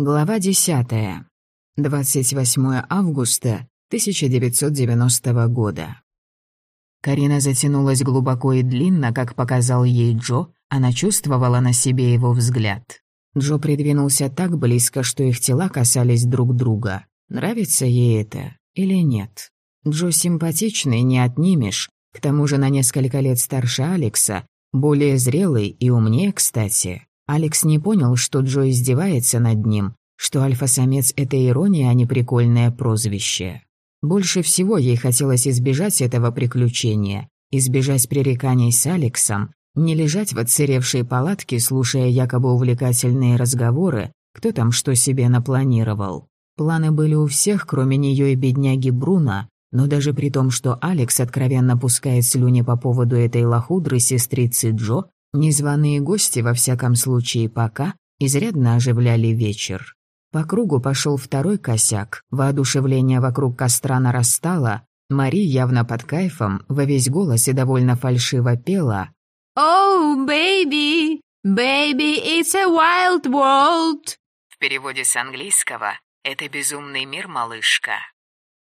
Глава 10. 28 августа 1990 года. Карина затянулась глубоко и длинно, как показал ей Джо, она чувствовала на себе его взгляд. Джо придвинулся так близко, что их тела касались друг друга. Нравится ей это или нет? Джо симпатичный, не отнимешь, к тому же на несколько лет старше Алекса, более зрелый и умнее, кстати. Алекс не понял, что Джо издевается над ним, что альфа-самец — это ирония, а не прикольное прозвище. Больше всего ей хотелось избежать этого приключения, избежать пререканий с Алексом, не лежать в отсыревшей палатке, слушая якобы увлекательные разговоры, кто там что себе напланировал. Планы были у всех, кроме нее и бедняги Бруна, но даже при том, что Алекс откровенно пускает слюни по поводу этой лохудры сестрицы Джо, Незваные гости, во всяком случае пока, изрядно оживляли вечер. По кругу пошел второй косяк, воодушевление вокруг костра нарастало, Мари явно под кайфом, во весь голос и довольно фальшиво пела «Oh, baby, baby, it's a wild world!» В переводе с английского «Это безумный мир, малышка».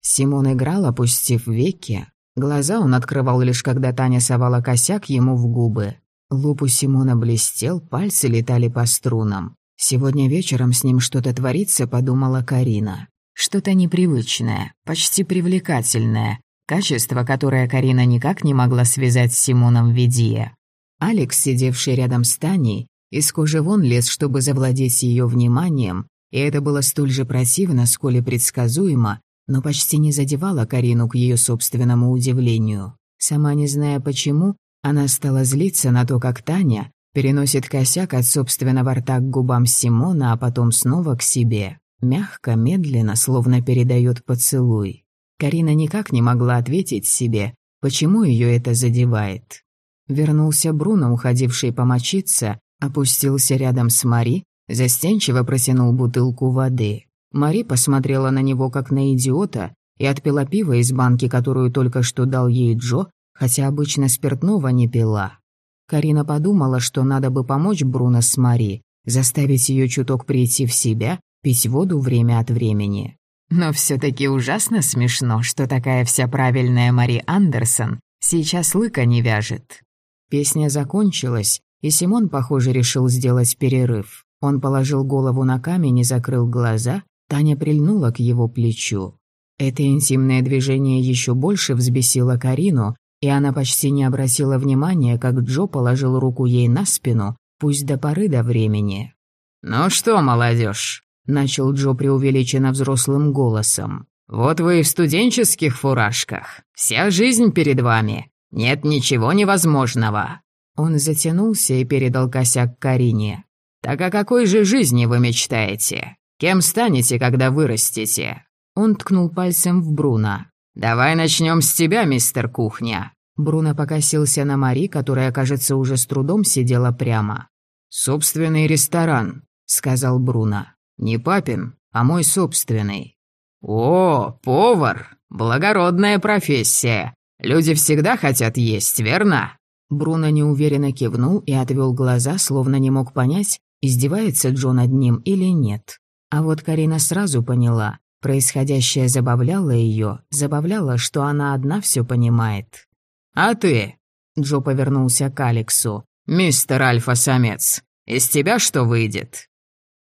Симон играл, опустив веки. Глаза он открывал лишь когда Таня совала косяк ему в губы. Лоб у Симона блестел, пальцы летали по струнам. Сегодня вечером с ним что-то творится, подумала Карина. Что-то непривычное, почти привлекательное, качество, которое Карина никак не могла связать с Симоном Ведия. Алекс, сидевший рядом с Таней, из кожи вон лез, чтобы завладеть ее вниманием, и это было столь же противно, сколь и предсказуемо, но почти не задевало Карину к ее собственному удивлению. Сама не зная почему, она стала злиться на то, как Таня переносит косяк от собственного рта к губам Симона, а потом снова к себе. Мягко, медленно, словно передает поцелуй. Карина никак не могла ответить себе, почему ее это задевает. Вернулся Бруно, уходивший помочиться, опустился рядом с Мари, застенчиво протянул бутылку воды. Мари посмотрела на него как на идиота и отпила пиво из банки, которую только что дал ей Джо, хотя обычно спиртного не пила. Карина подумала, что надо бы помочь Бруно с Мари, заставить ее чуток прийти в себя, пить воду время от времени. Но все таки ужасно смешно, что такая вся правильная Мари Андерсон сейчас лыка не вяжет. Песня закончилась, и Симон, похоже, решил сделать перерыв. Он положил голову на камень и закрыл глаза, Таня прильнула к его плечу. Это интимное движение еще больше взбесило Карину, и она почти не обратила внимания, как Джо положил руку ей на спину, пусть до поры до времени. «Ну что, молодежь?» — начал Джо преувеличенно взрослым голосом. «Вот вы и в студенческих фуражках. Вся жизнь перед вами. Нет ничего невозможного». Он затянулся и передал косяк Карине. «Так о какой же жизни вы мечтаете? Кем станете, когда вырастете?» Он ткнул пальцем в Бруно. «Давай начнем с тебя, мистер Кухня». Бруно покосился на Мари, которая, кажется, уже с трудом сидела прямо. «Собственный ресторан», — сказал Бруно. «Не папин, а мой собственный». «О, повар! Благородная профессия. Люди всегда хотят есть, верно?» Бруно неуверенно кивнул и отвел глаза, словно не мог понять, издевается Джо над ним или нет. А вот Карина сразу поняла. Происходящее забавляло ее, забавляло, что она одна все понимает. «А ты?» — Джо повернулся к Алексу. «Мистер Альфа-самец, из тебя что выйдет?»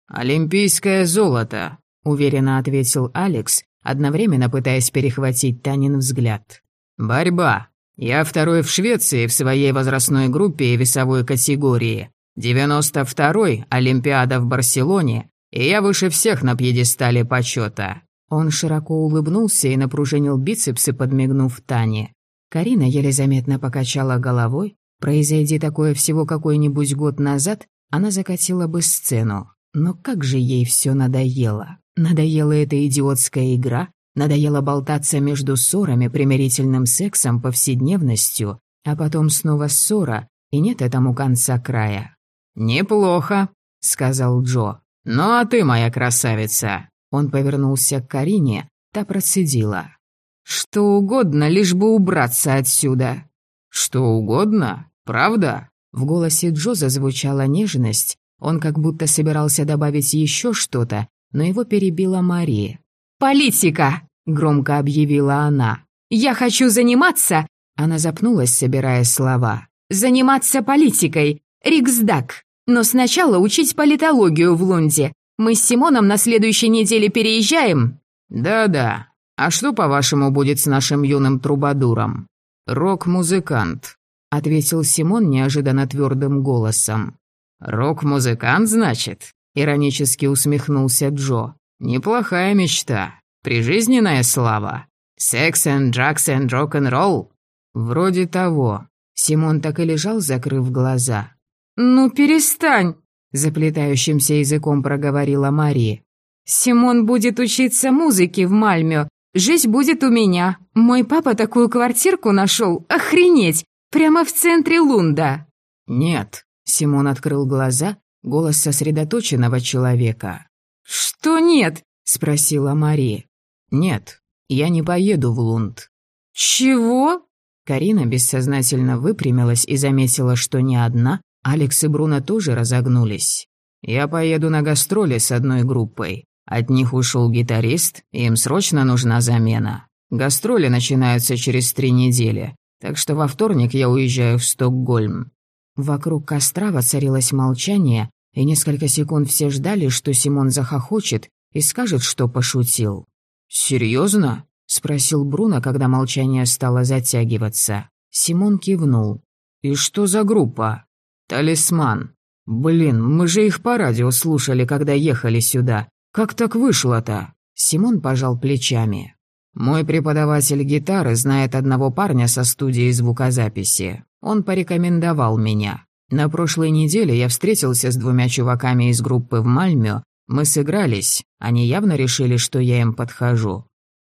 «Олимпийское золото», — уверенно ответил Алекс, одновременно пытаясь перехватить Танин взгляд. «Борьба. Я второй в Швеции в своей возрастной группе и весовой категории. Девяносто второй Олимпиада в Барселоне, и я выше всех на пьедестале почета. Он широко улыбнулся и напружинил бицепсы, подмигнув Тане. Карина еле заметно покачала головой. Произойди такое всего какой-нибудь год назад, она закатила бы сцену. Но как же ей все надоело. Надоела эта идиотская игра, надоело болтаться между ссорами, примирительным сексом, повседневностью, а потом снова ссора, и нет этому конца края. «Неплохо», — сказал Джо. «Ну а ты, моя красавица, он повернулся к Карине, та процедила. «Что угодно, лишь бы убраться отсюда». «Что угодно? Правда?» В голосе Джо зазвучала нежность. Он как будто собирался добавить еще что-то, но его перебила Мария. «Политика!» — громко объявила она. «Я хочу заниматься...» Она запнулась, собирая слова. «Заниматься политикой. Риксдаг. Но сначала учить политологию в Лунде. Мы с Симоном на следующей неделе переезжаем». «Да-да. А что, по-вашему, будет с нашим юным трубадуром?» «Рок-музыкант», — ответил Симон неожиданно твердым голосом. «Рок-музыкант, значит?» — иронически усмехнулся Джо. «Неплохая мечта. Прижизненная слава. Секс and drugs and рок-н-ролл?» «Вроде того». Симон так и лежал, закрыв глаза. «Ну, перестань!» — заплетающимся языком проговорила Мари. «Симон будет учиться музыке в Мальме. Жизнь будет у меня. Мой папа такую квартирку нашел. Охренеть! Прямо в центре Лунда!» «Нет», — Симон открыл глаза, голос сосредоточенного человека. «Что нет?» — спросила Мари. «Нет, я не поеду в Лунд». «Чего?» Карина бессознательно выпрямилась и заметила, что не одна, Алекс и Бруно тоже разогнулись. «Я поеду на гастроли с одной группой. От них ушел гитарист, им срочно нужна замена. Гастроли начинаются через три недели, так что во вторник я уезжаю в Стокгольм». Вокруг костра воцарилось молчание, и несколько секунд все ждали, что Симон захохочет и скажет, что пошутил. «Серьезно?» — спросил Бруно, когда молчание стало затягиваться. Симон кивнул. «И что за группа?» «Талисман. Блин, мы же их по радио слушали, когда ехали сюда. Как так вышло-то?» Симон пожал плечами. «Мой преподаватель гитары знает одного парня со студии звукозаписи. Он порекомендовал меня. На прошлой неделе я встретился с двумя чуваками из группы в Мальме. Мы сыгрались. Они явно решили, что я им подхожу».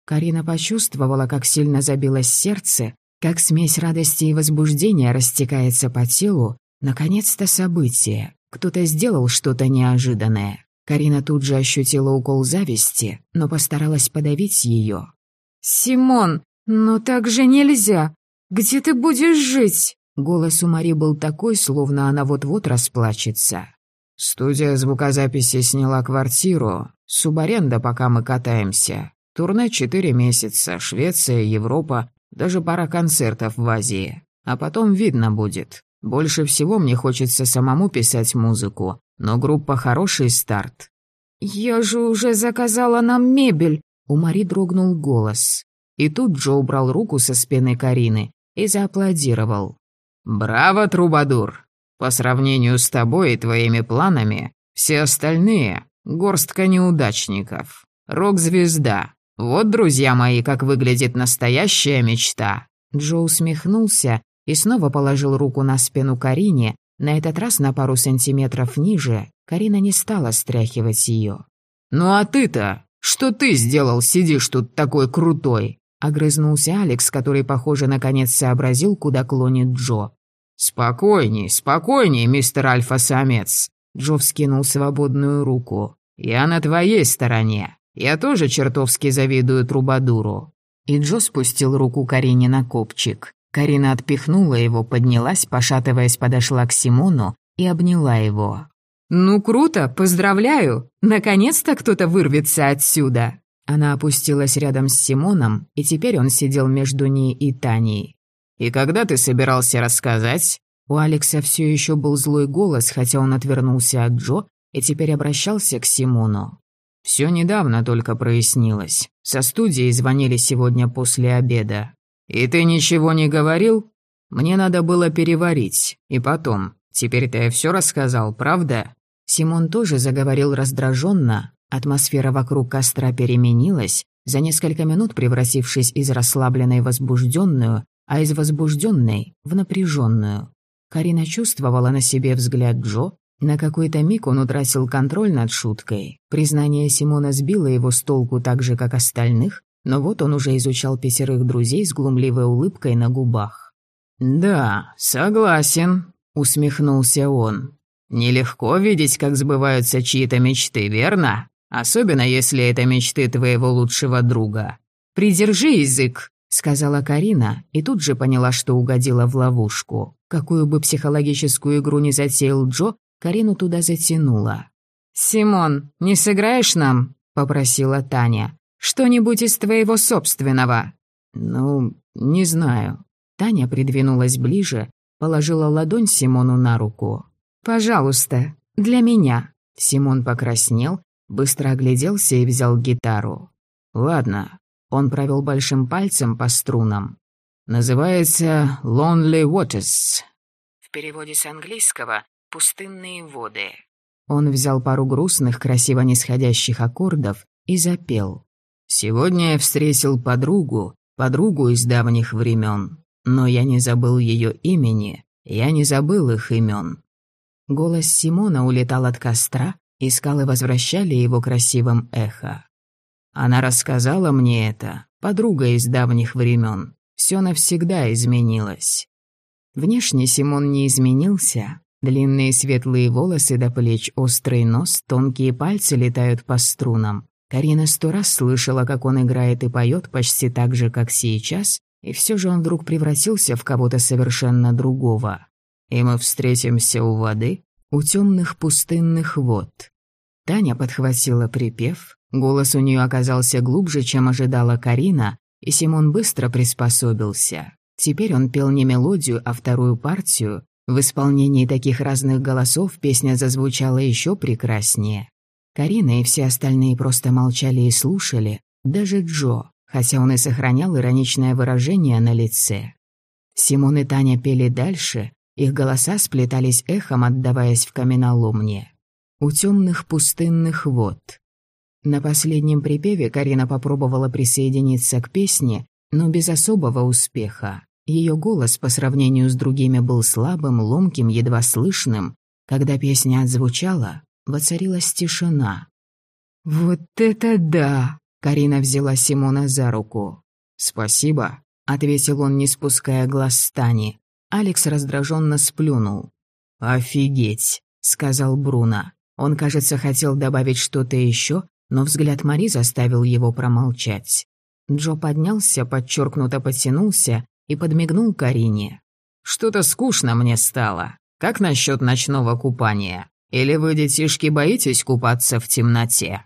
Карина почувствовала, как сильно забилось сердце, как смесь радости и возбуждения растекается по телу, Наконец-то событие. Кто-то сделал что-то неожиданное. Карина тут же ощутила укол зависти, но постаралась подавить ее. «Симон, но так же нельзя! Где ты будешь жить?» Голос у Мари был такой, словно она вот-вот расплачется. «Студия звукозаписи сняла квартиру. Субаренда, пока мы катаемся. Турне четыре месяца, Швеция, Европа, даже пара концертов в Азии. А потом видно будет. Больше всего мне хочется самому писать музыку, но группа хороший старт. «Я же уже заказала нам мебель!» У Мари дрогнул голос. И тут Джо убрал руку со спины Карины и зааплодировал. «Браво, Трубадур! По сравнению с тобой и твоими планами, все остальные — горстка неудачников. Рок-звезда. Вот, друзья мои, как выглядит настоящая мечта!» Джо усмехнулся и снова положил руку на спину Карине, на этот раз на пару сантиметров ниже. Карина не стала стряхивать ее. «Ну а ты-то? Что ты сделал, сидишь тут такой крутой?» Огрызнулся Алекс, который, похоже, наконец сообразил, куда клонит Джо. «Спокойней, спокойней, мистер Альфа-самец!» Джо вскинул свободную руку. «Я на твоей стороне. Я тоже чертовски завидую Трубадуру». И Джо спустил руку Карине на копчик. Карина отпихнула его, поднялась, пошатываясь, подошла к Симону и обняла его. «Ну круто, поздравляю! Наконец-то кто-то вырвется отсюда!» Она опустилась рядом с Симоном, и теперь он сидел между ней и Таней. «И когда ты собирался рассказать?» У Алекса все еще был злой голос, хотя он отвернулся от Джо и теперь обращался к Симону. Все недавно только прояснилось. Со студии звонили сегодня после обеда. «И ты ничего не говорил? Мне надо было переварить. И потом, теперь-то я все рассказал, правда?» Симон тоже заговорил раздраженно. Атмосфера вокруг костра переменилась, за несколько минут превратившись из расслабленной в возбужденную, а из возбужденной в напряженную. Карина чувствовала на себе взгляд Джо, на какой-то миг он утратил контроль над шуткой. Признание Симона сбило его с толку так же, как остальных, но вот он уже изучал пятерых друзей с глумливой улыбкой на губах. «Да, согласен», — усмехнулся он. «Нелегко видеть, как сбываются чьи-то мечты, верно? Особенно, если это мечты твоего лучшего друга. Придержи язык», — сказала Карина, и тут же поняла, что угодила в ловушку. Какую бы психологическую игру ни затеял Джо, Карину туда затянула. «Симон, не сыграешь нам?» — попросила Таня. «Что-нибудь из твоего собственного?» «Ну, не знаю». Таня придвинулась ближе, положила ладонь Симону на руку. «Пожалуйста, для меня». Симон покраснел, быстро огляделся и взял гитару. «Ладно». Он провел большим пальцем по струнам. «Называется «Lonely Waters». В переводе с английского «Пустынные воды». Он взял пару грустных, красиво нисходящих аккордов и запел. «Сегодня я встретил подругу, подругу из давних времен, но я не забыл ее имени, я не забыл их имен». Голос Симона улетал от костра, и скалы возвращали его красивым эхо. Она рассказала мне это, подруга из давних времен. Все навсегда изменилось. Внешне Симон не изменился. Длинные светлые волосы до плеч, острый нос, тонкие пальцы летают по струнам. Карина сто раз слышала, как он играет и поет почти так же, как сейчас, и все же он вдруг превратился в кого-то совершенно другого. И мы встретимся у воды, у темных пустынных вод. Таня подхватила припев, голос у нее оказался глубже, чем ожидала Карина, и Симон быстро приспособился. Теперь он пел не мелодию, а вторую партию. В исполнении таких разных голосов песня зазвучала еще прекраснее. Карина и все остальные просто молчали и слушали, даже Джо, хотя он и сохранял ироничное выражение на лице. Симон и Таня пели дальше, их голоса сплетались эхом, отдаваясь в каменоломне. У темных пустынных вод. На последнем припеве Карина попробовала присоединиться к песне, но без особого успеха. Ее голос по сравнению с другими был слабым, ломким, едва слышным. Когда песня отзвучала, воцарилась тишина. «Вот это да!» — Карина взяла Симона за руку. «Спасибо», — ответил он, не спуская глаз с Тани. Алекс раздраженно сплюнул. «Офигеть», — сказал Бруно. Он, кажется, хотел добавить что-то еще, но взгляд Мари заставил его промолчать. Джо поднялся, подчеркнуто потянулся и подмигнул Карине. «Что-то скучно мне стало. Как насчет ночного купания? Или вы, детишки, боитесь купаться в темноте?»